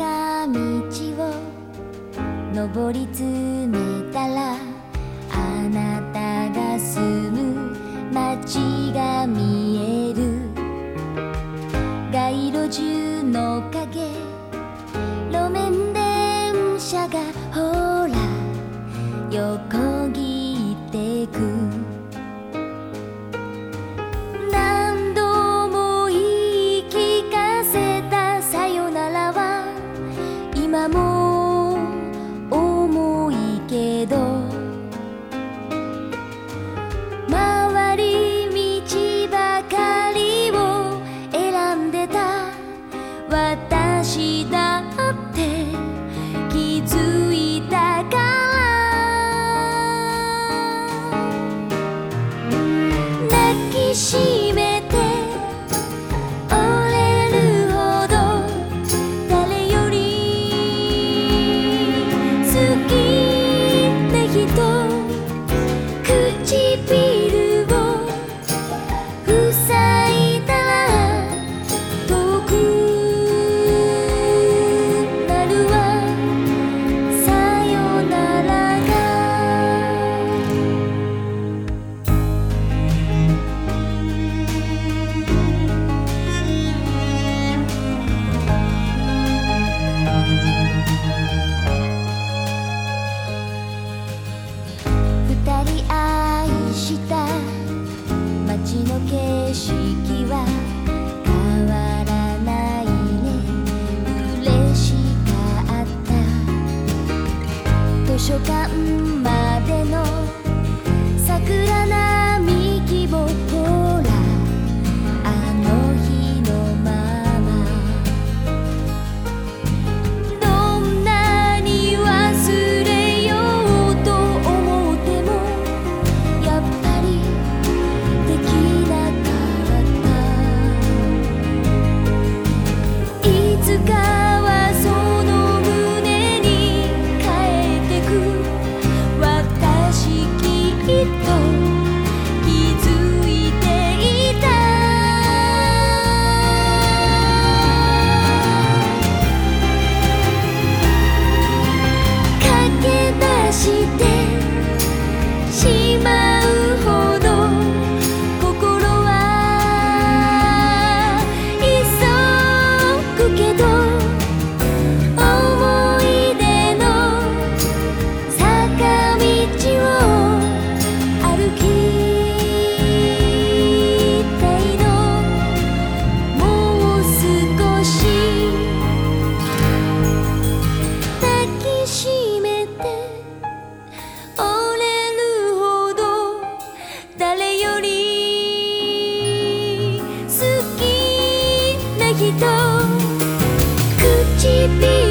坂道を登り詰めたらあなたが住む街が見える街路樹の影路面電車がほら横切ってくきしめ景色は変わらないね。嬉しかった。図書館きっと。唇